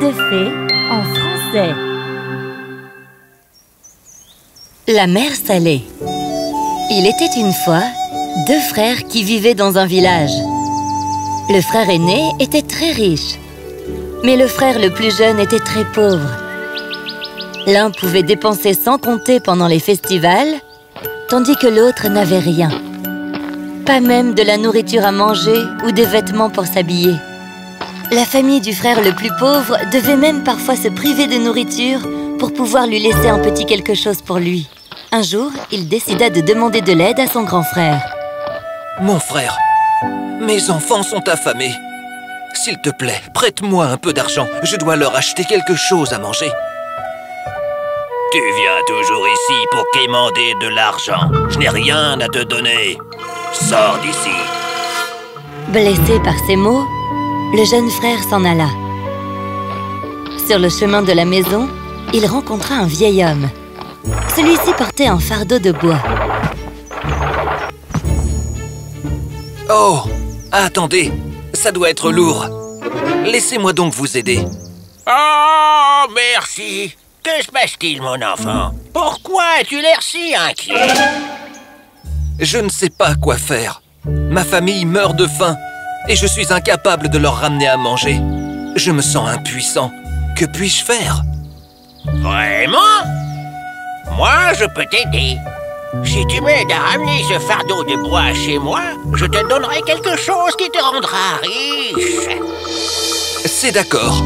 de fées en français. La mer salée. Il était une fois deux frères qui vivaient dans un village. Le frère aîné était très riche, mais le frère le plus jeune était très pauvre. L'un pouvait dépenser sans compter pendant les festivals, tandis que l'autre n'avait rien. Pas même de la nourriture à manger ou des vêtements pour s'habiller. La famille du frère le plus pauvre devait même parfois se priver de nourriture pour pouvoir lui laisser un petit quelque chose pour lui. Un jour, il décida de demander de l'aide à son grand frère. Mon frère, mes enfants sont affamés. S'il te plaît, prête-moi un peu d'argent. Je dois leur acheter quelque chose à manger. Tu viens toujours ici pour quémander de l'argent. Je n'ai rien à te donner. Sors d'ici. Blessé par ces mots, le jeune frère s'en alla. Sur le chemin de la maison, il rencontra un vieil homme. Celui-ci portait un fardeau de bois. Oh Attendez, ça doit être lourd. Laissez-moi donc vous aider. Oh, merci. Que se passe-t-il, mon enfant? Pourquoi as-tu l'air si inquiet? Je ne sais pas quoi faire. Ma famille meurt de faim et je suis incapable de leur ramener à manger. Je me sens impuissant. Que puis-je faire? Vraiment? Moi, je peux t'aider. Si tu m'aides à ramener ce fardeau de bois chez moi, je te donnerai quelque chose qui te rendra riche. C'est d'accord.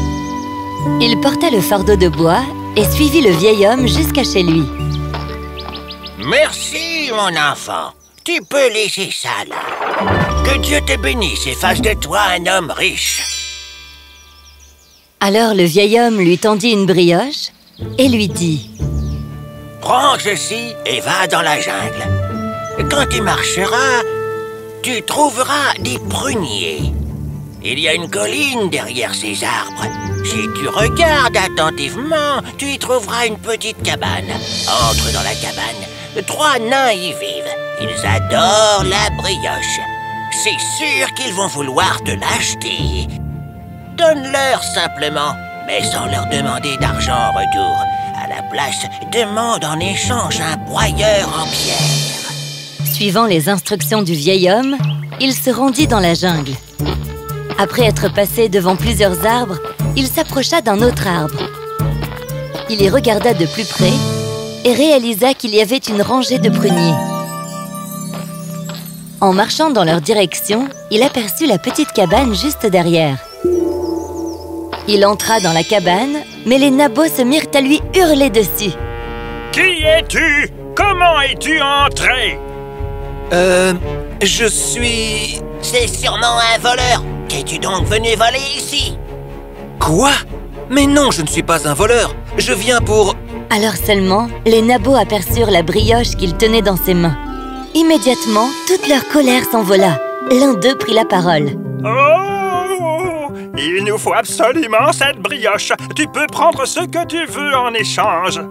Il porta le fardeau de bois et suivit le vieil homme jusqu'à chez lui. Merci, mon enfant. Tu peux laisser ça là. Que Dieu te bénisse et fasse de toi un homme riche. Alors le vieil homme lui tendit une brioche et lui dit Prends ceci et va dans la jungle. Quand tu marcheras, tu trouveras des pruniers. Il y a une colline derrière ces arbres. Si tu regardes attentivement, tu y trouveras une petite cabane. Entre dans la cabane. Trois nains y vivent. Ils adorent la brioche. C'est sûr qu'ils vont vouloir te l'acheter. Donne-leur simplement, mais sans leur demander d'argent en retour. À la place, demande en échange un broyeur en pierre. Suivant les instructions du vieil homme, il se rendit dans la jungle. Après être passé devant plusieurs arbres, il s'approcha d'un autre arbre. Il y regarda de plus près et réalisa qu'il y avait une rangée de pruniers. En marchant dans leur direction, il aperçut la petite cabane juste derrière. Il entra dans la cabane, mais les nabots se mirent à lui hurler dessus. Qui es-tu? Comment es-tu entré? Euh... Je suis... C'est sûrement un voleur. Qu'es-tu donc venu voler ici? Quoi? Mais non, je ne suis pas un voleur. Je viens pour... Alors seulement, les nabots aperçurent la brioche qu'il tenait dans ses mains. Immédiatement, toute leur colère s'envola. L'un d'eux prit la parole. Oh Il nous faut absolument cette brioche. Tu peux prendre ce que tu veux en échange.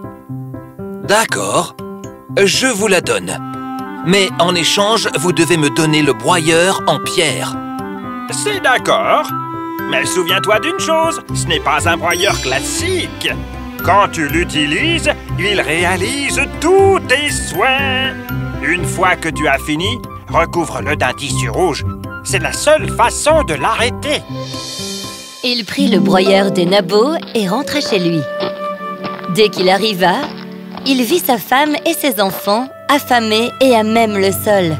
D'accord. Je vous la donne. Mais en échange, vous devez me donner le broyeur en pierre. C'est d'accord. Mais souviens-toi d'une chose, ce n'est pas un broyeur classique. Quand tu l'utilises, il réalise tous tes souhaits. Une fois que tu as fini, recouvre-le d'un tissu rouge. C'est la seule façon de l'arrêter. Il prit le broyeur des nabots et rentra chez lui. Dès qu'il arriva, il vit sa femme et ses enfants affamés et à même le sol.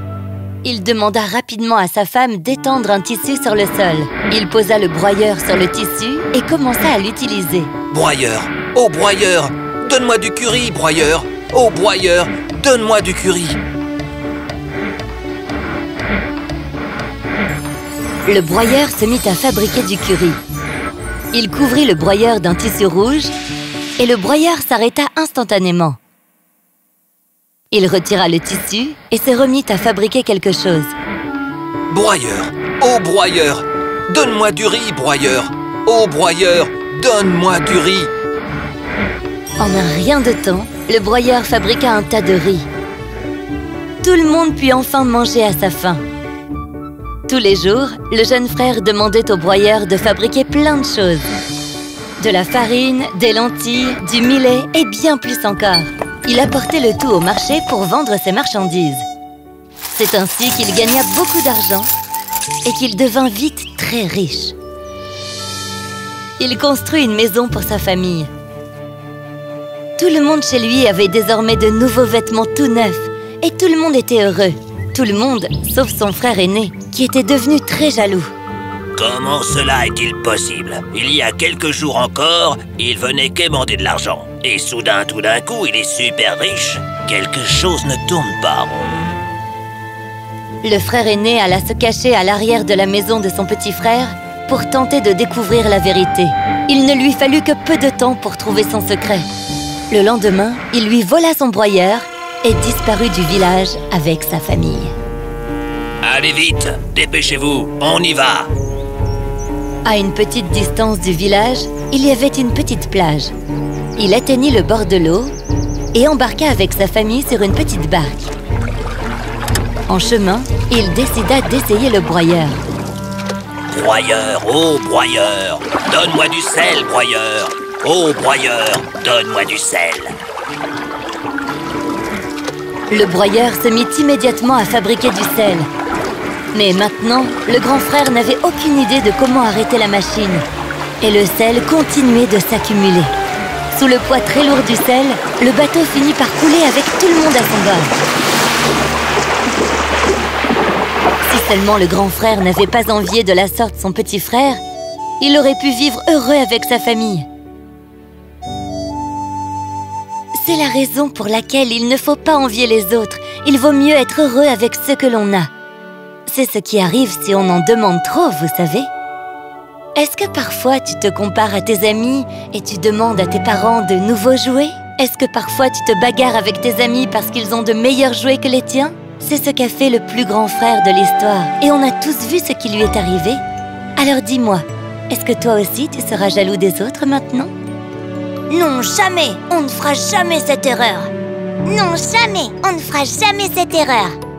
Il demanda rapidement à sa femme d'étendre un tissu sur le sol. Il posa le broyeur sur le tissu et commença à l'utiliser. Broyeur Oh broyeur Donne-moi du curry, broyeur Oh broyeur Donne-moi du curry Le broyeur se mit à fabriquer du curry. Il couvrit le broyeur d'un tissu rouge et le broyeur s'arrêta instantanément. Il retira le tissu et se remit à fabriquer quelque chose. Broyeur Oh broyeur Donne-moi du riz, broyeur Oh broyeur Donne-moi du riz En un rien de temps, le broyeur fabriqua un tas de riz. Tout le monde put enfin manger à sa faim. Tous les jours, le jeune frère demandait au broyeur de fabriquer plein de choses. de la farine, des lentilles, du millet et bien plus encore. Il apportait le tout au marché pour vendre ses marchandises. C'est ainsi qu'il gagna beaucoup d'argent et qu'il devint vite très riche. Il construit une maison pour sa famille. Tout le monde chez lui avait désormais de nouveaux vêtements tout neufs et tout le monde était heureux. Tout le monde, sauf son frère aîné, qui était devenu très jaloux. Comment cela est-il possible? Il y a quelques jours encore, il venait quémander de l'argent. Et soudain, tout d'un coup, il est super riche. Quelque chose ne tourne pas rond. Le frère aîné alla se cacher à l'arrière de la maison de son petit frère pour tenter de découvrir la vérité. Il ne lui fallut que peu de temps pour trouver son secret. Le lendemain, il lui vola son broyeur et disparut du village avec sa famille. Allez vite, dépêchez-vous, on y va À une petite distance du village, il y avait une petite plage. Il atteignit le bord de l'eau et embarqua avec sa famille sur une petite barque. En chemin, il décida d'essayer le broyeur. Broyeur, oh broyeur, donne-moi du sel, broyeur. Oh broyeur, donne-moi du sel. Le broyeur se mit immédiatement à fabriquer du sel. Mais maintenant, le grand frère n'avait aucune idée de comment arrêter la machine. Et le sel continuait de s'accumuler. Sous le poids très lourd du sel, le bateau finit par couler avec tout le monde à son bord. seulement le grand frère n'avait pas envié de la sorte son petit frère, il aurait pu vivre heureux avec sa famille. C'est la raison pour laquelle il ne faut pas envier les autres. Il vaut mieux être heureux avec ce que l'on a. C'est ce qui arrive si on en demande trop, vous savez. Est-ce que parfois tu te compares à tes amis et tu demandes à tes parents de nouveaux jouets? Est-ce que parfois tu te bagarres avec tes amis parce qu'ils ont de meilleurs jouets que les tiens? C'est ce qu'a fait le plus grand frère de l'histoire. Et on a tous vu ce qui lui est arrivé. Alors dis-moi, est-ce que toi aussi tu seras jaloux des autres maintenant? Non, jamais On ne fera jamais cette erreur. Non, jamais On ne fera jamais cette erreur